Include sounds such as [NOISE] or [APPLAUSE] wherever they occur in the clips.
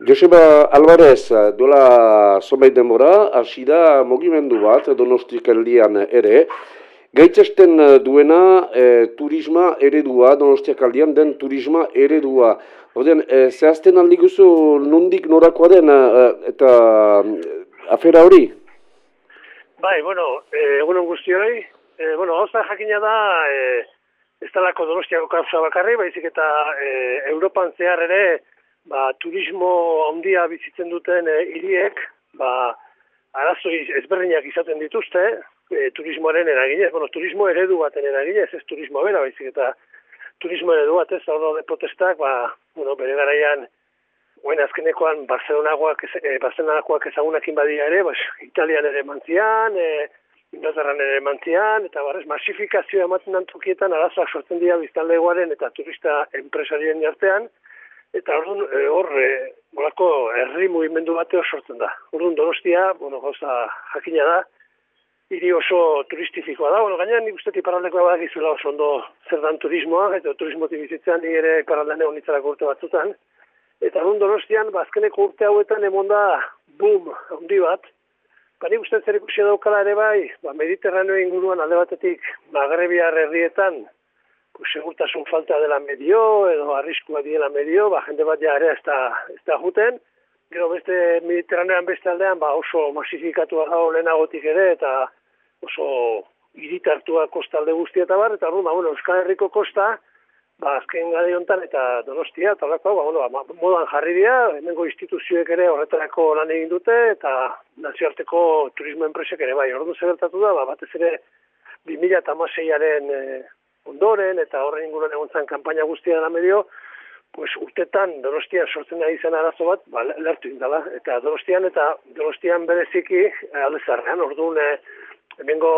Joseba Alvarez, dola somait demora, hasi da mogimendu bat, donostik aldian ere, gaitzesten duena e, turisma eredua, donostiak aldian den turisma eredua. Oden, e, zehazten aldi guzu nondik norakoa den e, eta afera hori? Bai, bueno, egunon guzti hori, e, bueno, hauza jakina da, e, ez talako donostiako kauza bakarri, baizik eta e, Europan zehar ere, ba, turismo handia bizitzen duten e, hiriek, ba, arazoi ezberdinak izaten dituzte, e, turismoaren eraginez, bueno, turismo eredu baten eraginez, ez turismo bera, baizik eta turismo eredu bat ez, hau de protestak, ba, bueno, bere garaian, Oen azkenekoan Barcelonakoak, e, Barcelonakoak ezagunakin badia ere, bas, Italian ere mantzian, e, Inglaterran ere mantzian, eta barrez, masifikazioa ematen antokietan arazoak sortzen dira biztanlegoaren eta turista enpresarien artean, Eta orduan, e, hor, e, molako herri mugimendu bateo sortzen da. Orduan, donostia, bueno, gauza jakina da, hiri oso turistifikoa da. Bueno, gaina nik uste iparaldekoa badak oso ondo zer dan turismoa, eta turismo tibizitzean nire ere iparaldean egon urte batzutan. Eta orduan, donostian, bazkeneko urte hauetan emon da, boom, handi bat. Ba, nik uste zer ikusia daukala ere bai, ba, mediterraneo inguruan alde batetik, magrebiar herrietan, segurtasun falta dela medio, edo arriskua diela medio, ba, jende bat ja ere ez da, ez da juten. Gero beste mediterranean beste aldean, ba, oso masifikatu dago lehenagotik ere, eta oso iritartua kostalde guztia eta bar, eta ba, bueno, Euskal Herriko kosta, ba, azken gade honetan eta donostia, eta lako, ba, bueno, ba, modan jarri dira, hemengo instituzioek ere horretarako lan egin dute, eta nazioarteko turismo enpresek ere bai, ordu zebertatu da, ba, batez ere 2006aren ondoren eta horren inguruan egon zan kanpaina guztia dela medio, pues urtetan Donostian sortzen ari zen arazo bat, ba, lertu indala. Eta Donostian eta Donostian bereziki eh, aldezarrean, orduan eh, hemengo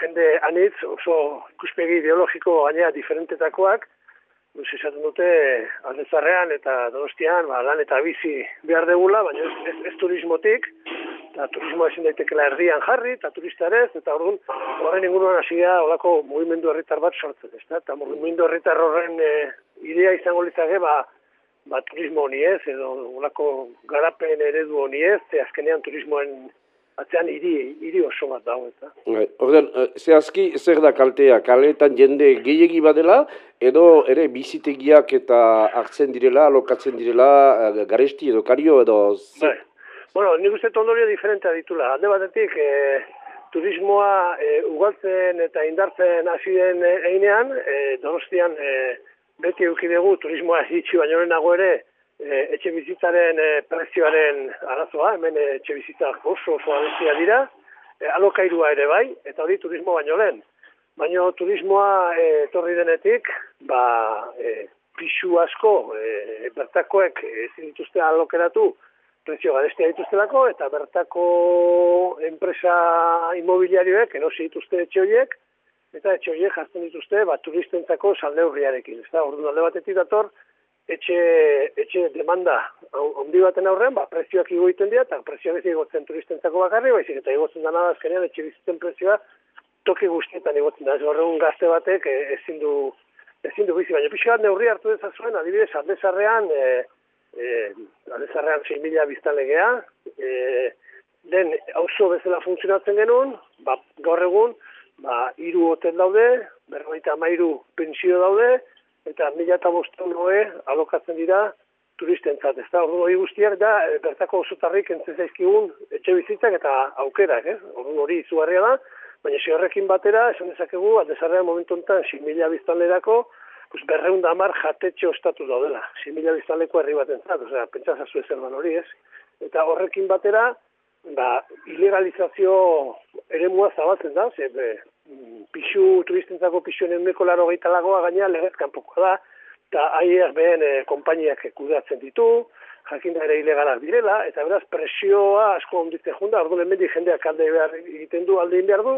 jende anitz, oso ikuspegi ideologiko gainea diferentetakoak, Pues esaten dute aldezarrean eta donostian ba, lan eta bizi behar degula, baina ez, ez, ez turismotik, eta turismoa ezin daitekela erdian jarri, eta turistarez, eta orduan horren inguruan hasi da olako mugimendu herritar bat sortzen, ez Eta mugimendu herritar horren e, idea izango litzake, ba, ba turismo honi ez, edo olako garapen eredu honi ez, ze azkenean turismoen atzean hiri, hiri oso bat dago, eta. Bai, orduan, eh, zehazki, zer da kaltea, kaletan jende gehiegi badela, edo ere bizitegiak eta hartzen direla, alokatzen direla, eh, garesti edo kario edo... Bai. Bueno, nik uste tondorio diferentea ditula. Alde batetik, e, turismoa e, ugaltzen eta indartzen hasi den einean, e, donostian e, beti eukidegu turismoa hitxi baino nago ere, e, etxe bizitzaren e, prezioaren arazoa, hemen e, etxe bizitzak oso oso abestia dira, e, alokairua ere bai, eta hori turismo baino lehen. Baina turismoa e, torri denetik, ba, e, pixu asko, e, bertakoek ezin dituzte alokeratu, prezio garestia dituztelako, eta bertako enpresa imobiliarioek erosi dituzte etxe horiek, eta etxe horiek jartzen dituzte ba, turistentzako salde hurriarekin. Ez da, orduan alde batetik dator, etxe, etxe demanda ondi baten aurrean, ba, prezioak igoiten dira, eta prezioak ez igotzen turistentzako bakarri, baizik eta igotzen dana azkenean etxe bizitzen prezioa toki guztietan igotzen da. Ez horregun gazte batek e, ezin du, ezin du bizi, baina pixka bat neurri hartu dezazuen, adibidez, aldezarrean, e, e, alezarrean 6 mila biztalegea, e, den auzo bezala funtzionatzen genuen, ba, gaur egun, ba, iru hotel daude, berroita mairu pensio daude, eta mila eta noe alokatzen dira turistentzat, ez da, hori guztiak da, e, bertako osotarrik entzen zaizkigun etxe bizitzak eta aukerak, eh? ordu hori izugarria da, baina horrekin batera, esan dezakegu, aldezarrean momentu enten, 6 mila biztalerako, pues berreun da mar jatetxe ostatu daudela. Simila biztaleko herri bat entzat, osea, pentsazazu ezer hori ez. Eta horrekin batera, ba, ilegalizazio ere mua zabatzen da, ze, be, pixu, turistentzako pixu eneko laro gaita gaina legezkan pokoa da, eta ahiak behen e, kompainiak kudeatzen ditu, jakin ere ilegalak direla, eta beraz presioa asko onditzen junda, ordu lehendik jendeak alde behar egiten du, aldein behar du,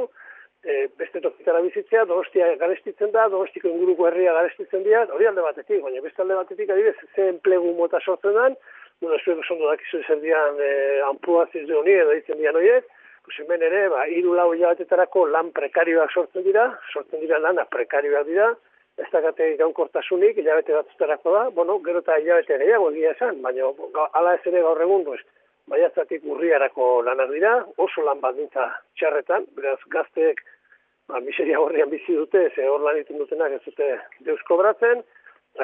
e, beste tokitara bizitzea, donostia garestitzen da, donostiko inguruko herria garestitzen dira, hori alde batetik, baina beste alde batetik adibidez, ze enplegu mota sortzen den, bueno, zuek oso dakizu ezer dian e, ampuazioz de honi, edo ditzen dian horiek, pues hemen ere, ba, iru lau hilabetetarako lan prekarioak sortzen dira, sortzen dira lana prekarioak dira, ez dakate iraunkortasunik, hilabete bat zuzterako da, bueno, gero eta hilabete gehiago egia esan, baina ala ez ere gaur egun, pues, baiatzatik urriarako lanak dira, oso lan baldintza txarretan, beraz gazteek ba, miseria horrian bizi dute, ze hor lan iten dutenak ez dute deusko bratzen,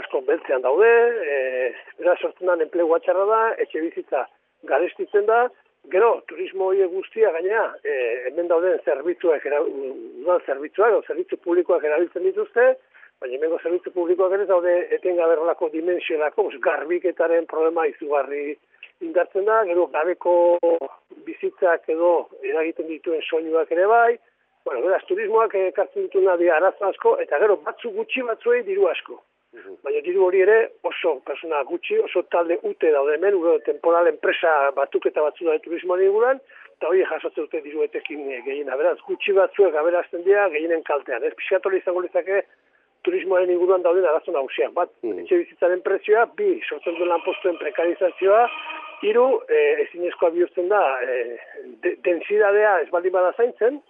asko beltzean daude, e, beraz sortzen da enplegu txarra da, etxe bizitza garestitzen da, Gero, turismo hori guztia gainea, e, hemen dauden zerbitzuak, udal zerbitzuak, zerbitzu publikoak erabiltzen dituzte, baina hemengo zerbitzu publikoak ere daude etengaberrolako dimensiolako, garbiketaren problema izugarri indartzen da, gero gabeko bizitzak edo eragiten dituen soinuak ere bai, bueno, beraz, turismoak ekartzen ditu nahi arazo asko, eta gero batzu gutxi batzuei diru asko. Mhm. Baina diru hori ere oso persona gutxi, oso talde ute daude hemen, uro temporal enpresa batuketa batzu da turismoan inguran, eta hori jasotzen dute diru etekin gehiena. Beraz, gutxi batzuek aberazten dira gehienen kaltean. Ez pixatori izango lizake turismoaren inguruan dauden arazo nagusiak. Bat, mm. etxe bizitzaren prezioa, bi, sortzen duen lanpostuen prekarizazioa, hiru, e, ezinezkoa bihurtzen da, e, de, densidadea ez baldin bada zaintzen,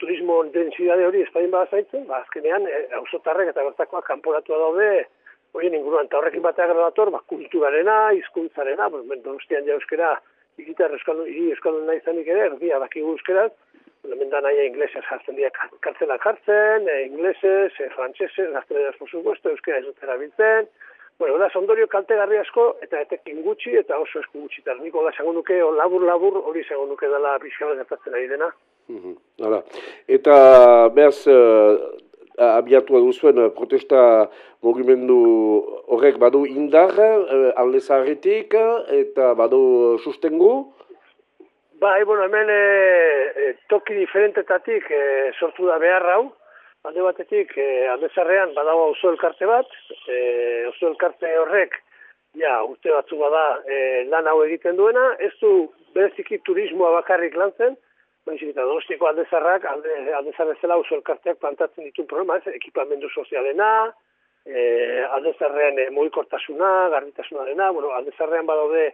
turismo densidade hori ez baldin bada zaintzen, ba, azkenean, e, eta bertakoak kanporatua daude, horien inguruan, eta horrekin bateak gradator, ba, kulturarena, hizkuntzarena, bueno, donostian ja euskera, ikitar euskaldun, nahi zanik ere, erdia dakigu euskeraz, hemen da nahi inglesez jartzen dira kartzela jartzen, e, inglesez, e, frantsesez, gazteleraz por supuesto, euskera ez dut erabiltzen, Bueno, da, sondorio kalte garri asko, eta etekin gutxi, eta oso esku gutxi. Eta niko da, zango nuke, labur-labur, hori zango nuke dela pixkala gertatzen ari dena. Mm Eta, behaz, uh, abiatu duzuen protesta mugimendu horrek badu indar, uh, alde zaharretik, eta badu sustengu? Bai, bueno, hemen e, e, toki diferentetatik e, sortu da behar hau. Alde batetik, e, aldezarrean badago auzo elkarte bat, e, auzo elkarte horrek, ja, urte batzu bada e, lan hau egiten duena, ez du bereziki turismoa bakarrik lan zen, baizik eta donostiko aldezarrak, alde, aldezarrezela auzo elkarteak plantatzen ditu problema, ez, ekipamendu sozialena, e, aldezarrean e, mugikortasuna, garbitasuna dena, bueno, aldezarrean badaude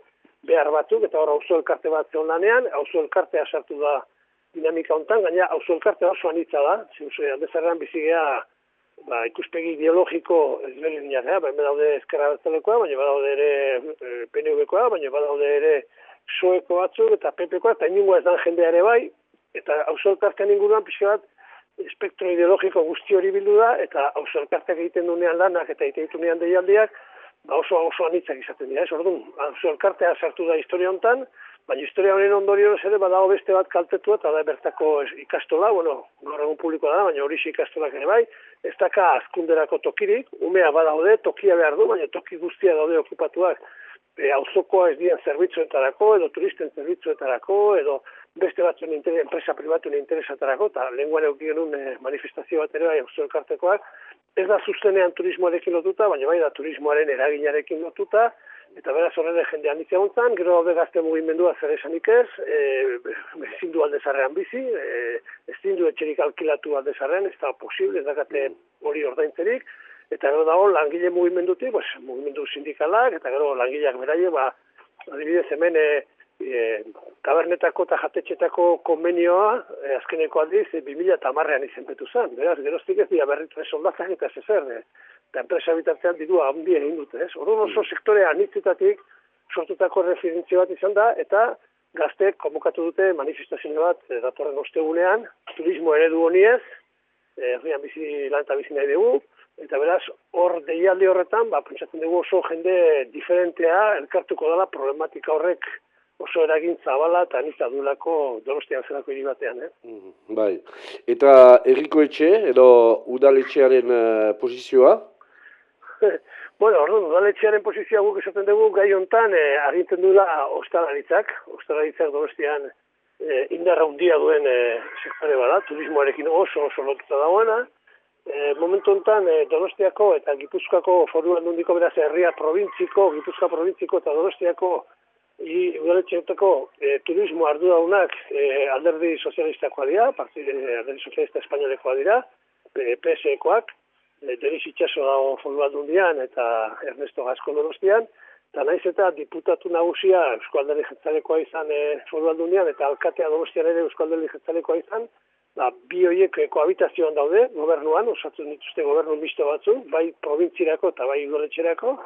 behar batzuk, eta hor auzo elkarte bat zeon lanean, auzo elkartea sartu da dinamika hontan, gaina auzo elkartea oso anitza da, zehuzue, aldezarrean bizigea, ba, ikuspegi ideologiko ezberdin jara, ba, daude ezkerra bertzalekoa, baina badaude ere e, PNV-koa, baina badaude ere soeko batzuk eta PP-koa, eta inungo ez dan jendea ere bai, eta auzo elkartean inguruan pixka bat, espektro ideologiko guzti hori bildu da, eta auzo elkarteak egiten dunean lanak eta egiten dunean deialdiak, ba oso oso anitzak izaten dira, ez? Orduan, auzo elkartea sartu da historia hontan, baina historia honen ondorio ere badago beste bat kaltetua eta da bertako ikastola, bueno, gaur egun publikoa da, baina hori ikastolak ere bai, ez daka azkunderako tokirik, umea badaude, tokia behar du, baina toki guztia daude okupatuak, e, auzokoa ez dian zerbitzuetarako, edo turisten zerbitzuetarako, edo beste batzuen interes, enpresa pribatuen interesatarako, eta lenguan eukien e, manifestazio bat ere bai auzo elkartekoak, ez da zuzenean turismoarekin lotuta, baina bai da turismoaren eraginarekin lotuta, eta beraz horre jende handitzea gontzan, gero daude gazte mugimendua zer esanik ez, e, ezin du aldezarrean bizi, e, ezin du etxerik alkilatu aldezarrean, ez da posible, ez dakate hori ordaintzerik, eta gero dago langile mugimendutik, pues, mugimendu sindikalak, eta gero langileak beraie, ba, adibidez hemen, e, e, tabernetako eta jatetxetako konbenioa e, azkeneko aldiz e, 2000 eta marrean izenpetu zen. Beraz, geroztik ez dira berritu soldatzak eta zezer. E, eta enpresa bitartean didua handi egin dute. Ez? Orduan oso mm. sektore anitzitatik sortutako referentzio bat izan da, eta gaztek konbukatu dute manifestazio bat e, datorren ostegunean, turismo eredu honiez, e, herrian bizi lan eta bizi nahi dugu, eta beraz, hor deialdi horretan, ba, pentsatzen dugu oso jende diferentea, elkartuko dela problematika horrek oso eragin zabala eta anitza dulako donostian zelako hiri batean, eh? Mm, bai. Eta erriko etxe, edo udaletxearen uh, posizioa? [LAUGHS] bueno, orduan, udaletxearen posizioa guk esaten dugu gai hontan eh, agintzen duela ostalaritzak, ostalaritzak donostian eh, indarra hundia duen eh, sektore bada, turismoarekin oso oso lotuta dagoena, eh, momentu hontan eh, donostiako eta gipuzkoako foru handundiko beraz herria provintziko, gipuzkoa provintziko eta donostiako i udaletxeetako e, turismo ardu daunak e, alderdi sozialistakoa dira, partide, alderdi sozialista espainolekoa dira, PSEkoak, e, Denis Itxaso dago foru eta Ernesto Gasko donostian, eta naiz eta diputatu nagusia Eusko Alderdi Jetzalekoa izan e, foru eta alkatea donostian ere Eusko Alderdi Jetzalekoa izan, ba, bi horiek koabitazioan daude, gobernuan, osatzen dituzte gobernu misto batzu, bai provintzirako eta bai udoletxerako,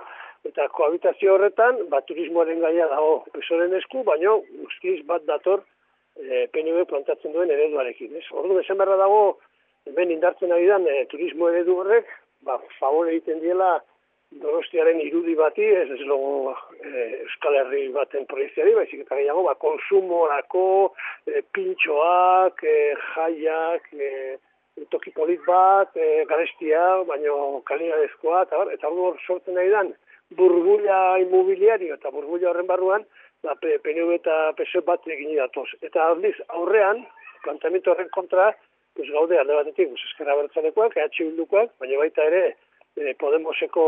eta koabitazio horretan, ba, turismoaren gaia dago pesoren esku, baino guztiz bat dator e, PNV plantatzen duen ereduarekin. Ez? Ordu esan berra dago, hemen indartzen ari dan e, turismo eredu horrek, ba, favore egiten diela donostiaren irudi bati, ez ez logo e, Euskal Herri baten proiektiari, baizik eta gehiago, ba, konsumorako, e, pintxoak, e, jaiak, e, toki polit bat, e, garestia, baino kalinadezkoa, eta, eta hor sortzen nahi dan, burbulia immobiliario eta burbulia horren barruan, ba, PNV eta PSOE bat egin datoz. Eta aldiz, aurrean, plantamiento horren kontra, pues, gaude alde batetik, pues, eskera bertzalekoak, EH Bildukoak, baina baita ere e, Podemoseko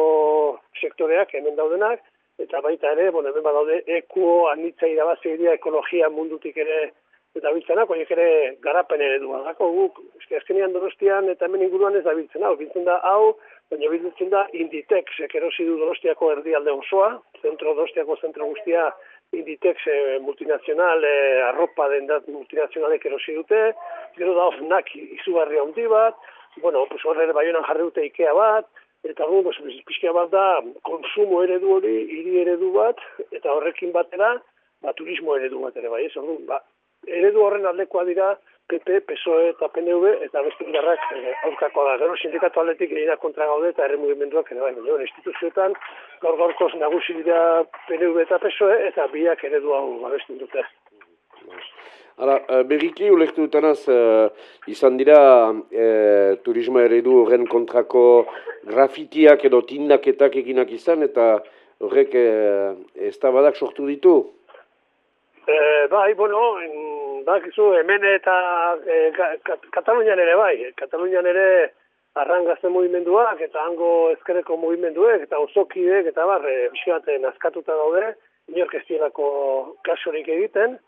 sektoreak hemen daudenak, eta baita ere, bueno, hemen badaude ekuo, anitza irabazi ekologia mundutik ere eta biltzenak, horiek ere garapen ere duan. Dako guk, eski azkenian donostian eta hemen inguruan ez da biltzen hau, biltzen da hau, baina biltzen da Inditex, ekerosi du donostiako erdialde osoa, zentro donostiako zentro guztia Inditex eh, multinazional, eh, arropa den dat multinazionalek erosi dute, gero da ofnak izugarri handi bat, bueno, pues horre ere baionan jarri dute Ikea bat, eta gu, pues, pixkia bat da, konsumo eredu hori, hiri eredu bat, eta horrekin batera, ba, turismo eredu bat ere bai, ez, ba, eredu horren aldekoa dira PP, PSOE eta PNV eta beste indarrak eh, aurkakoa da. Gero sindikatu aldetik egina kontra gaude eta herri mugimenduak ere bai. Gero instituzioetan gaur gaurkoz nagusi dira PNV eta PSOE eta biak eredu hau babesten dute. Hala, eh, berriki ulektu dutenaz, uh, izan dira uh, turismo eredu horren kontrako grafitiak edo tindaketak eginak izan, eta horrek uh, ez badak sortu ditu? E, bai, bueno, bakizu hemen eta e, Katalunian ere bai, Katalunian ere arrangazte movimenduak eta hango ezkereko movimenduek eta osokideek eta bar, e, biskaten azkatuta daude, inork ez kasorik egiten,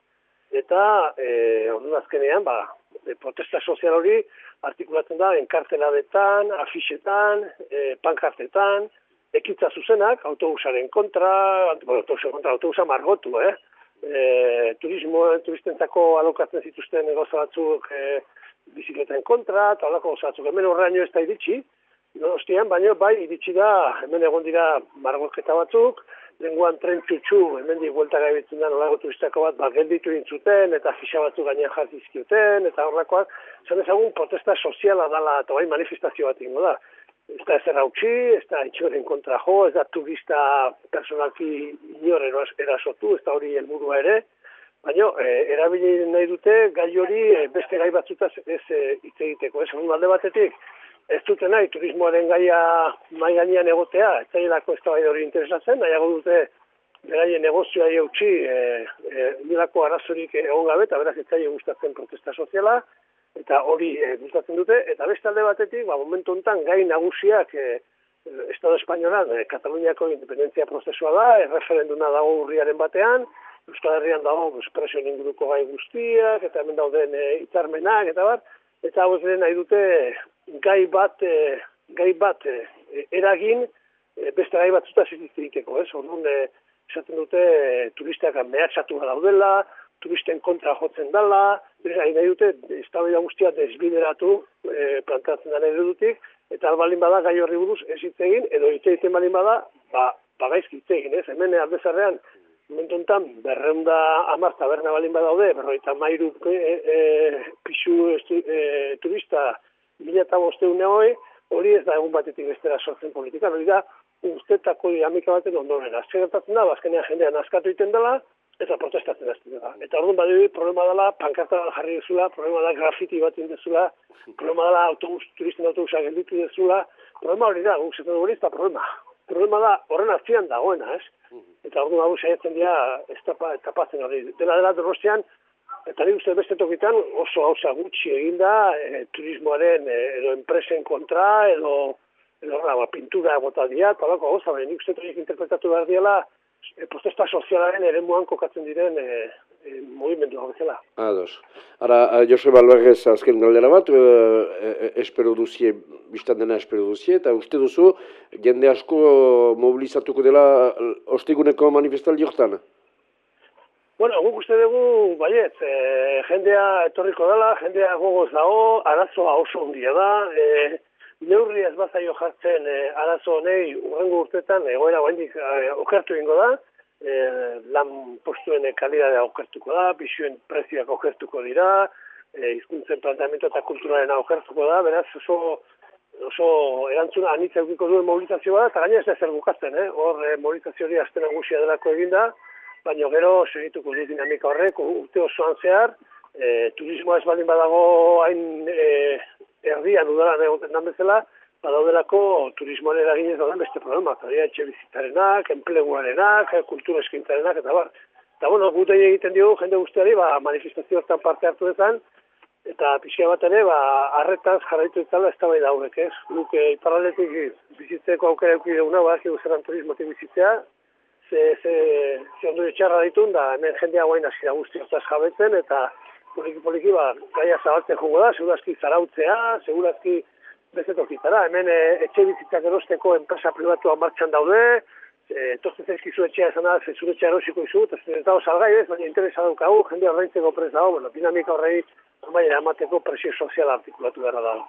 eta e, orduan azkenean, ba, e, protesta sozial hori artikulatzen da enkarteladetan, afixetan, e, pankartetan, ekitza zuzenak, autobusaren kontra, bueno, autobusaren kontra, autobusa margotu, eh? E, turismo, turistentako alokatzen zituzten egoza batzuk e, bizikleten kontra, eta alako batzuk. Hemen horreaino ez da iritsi, donostian, baina bai iritsi da, hemen egon dira margoketa batzuk, lenguan tren txutxu, hemen di guelta gaibitzen da nolago turistako bat, ba, gelditu intzuten, eta fixa batzuk gainean jartizkioten, eta horrekoak, zan ezagun protesta soziala dala, eta bai manifestazio bat ingo da ez da ezer hautsi, ez da itxoren kontra jo, ez da turista personalki inor erasotu, ez da hori helburua ere, baina e, erabili nahi dute gai hori e, beste gai batzutaz ez e, hitz egiteko, ez hori alde batetik, ez dute nahi turismoaren gaia mai gainean egotea, ez zailako ez da bai hori interesatzen, nahiago dute beraien negozioa eutxi e, e, arazorik egon gabe, eta beraz ez gustatzen protesta soziala, eta hori e, gustatzen dute, eta beste alde batetik, ba, momentu honetan gai nagusiak e, Estado Espainola, e, Kataluniako independentzia prozesua da, erreferenduna dago urriaren batean, Euskal Herrian dago espresio inguruko gai guztiak, eta hemen dauden e, itzarmenak, eta bat, eta hau nahi dute gai bat, e, gai bat e, eragin, e, beste gai bat zuta egiteko, ez? Orduan, e, esaten dute turistak mehatxatu daudela, turisten kontra jotzen dela, nahi dute, ez da guztia desbideratu e, plantatzen den eredutik, eta albalin bada gai horri buruz ez hitz egin, edo hitz egiten balin bada, ba, ba gaizki hitz egin, ez? Hemen aldezarrean, momentu enten, berreunda amazta berna balin badaude, berroita mairu e, e, pixu e, turista mila eta bosteun hori ez da egun batetik bestera sortzen politika, hori da, ustetako dinamika baten ondoren. Azken gertatzen da, azkenean jendean askatu iten dela, eta protestatzen azten da. Eta orduan badu problema dela, pankarta jarri dezula, problema da grafiti bat indezula, problema dela autobus, turisten autobusa gelditu dezula, problema hori da, guk zetan hori ez da problema. Problema da, horren hartzian dagoena, ez? Eta orduan hau saiatzen dira, ez tapatzen hori. Dela dela dorostean, eta nik uste beste tokitan oso hauza gutxi eginda, e, turismoaren e, edo enpresen kontra, edo, edo, ba, pintura botadia, eta lako hauza, nik uste interpretatu behar diela, e, protesta sozialaren ere muan kokatzen diren e, e, movimendu hau bezala. Ados. Ara, Jose Balbergez azken galdera bat, e, e, espero duzie, biztan dena espero duzie, eta uste duzu, jende asko mobilizatuko dela ostiguneko manifestaldi hortan? Bueno, guk uste dugu, baiet, e, jendea etorriko dela, jendea gogoz dago, arazoa oso hundia da, e, neurri ez bazaio jartzen e, arazo honei urrengo urtetan egoera guendik e, okertu ingo da, e, lan postuen kalidadea okertuko da, bisuen prezioak okertuko dira, e, izkuntzen planteamento eta kulturaren okertuko da, beraz oso oso erantzuna anitza eukiko duen mobilizazioa, eta gaina ez da zer bukatzen, eh? hor e, mobilizazio hori azten nagusia delako eginda, baina gero segituko du dinamika horrek urte osoan zehar, e, turismoa ez baldin badago hain e, erdian udaran egoten dan bezala, badaudelako turismoan eraginez dauden beste problema, eta etxe bizitarenak, enpleguarenak, kultura eskintzarenak, eta bar. Eta bueno, gutei egiten diogu, jende guztiari, ba, manifestazio hortan parte hartu dezan, eta pixia bat ere, ba, arretaz jarraitu itzala ez bai daurek, ez? Luke, iparaletik bizitzeko aukera eukide una, ba, zeran turismotik bizitzea, ze, ze, ze ondu txarra ditun, da hemen jendea guain hasi da guzti jabetzen, eta poliki poliki ba, gaia zabaltzen jugo da, segurazki zarautzea, segurazki bezetokitara, hemen e, etxe bizitzak erosteko enpresa privatua martxan daude, e, tortzen zaizkizu etxea esan da, zure etxea erosiko izu, eta ez dago salgai ez, baina interesa daukagu, jende horreintzeko prez dago, bueno, dinamika horrei, bai, amateko presio sozial artikulatu behar dago.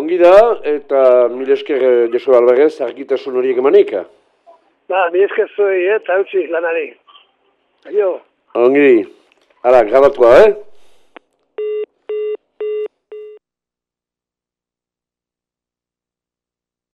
Ongi da, eta mil esker eh, Josu Alvarez, argitasun horiek emanika? Ba, mi esker zoi, eh, eta utzi lanari. Aio. Ongi, ara, grabatua, eh?